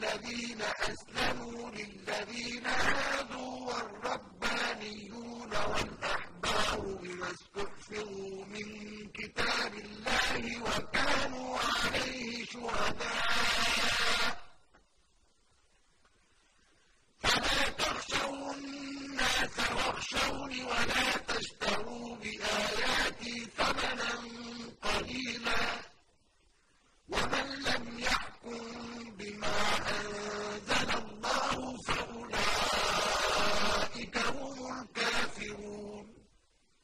الذين أسلموا للذين هادوا والربانيون والأحبار بما استحفظوا من كتاب الله وكانوا عليه شهداء. فلا تخشوا الناس واخشوني ولا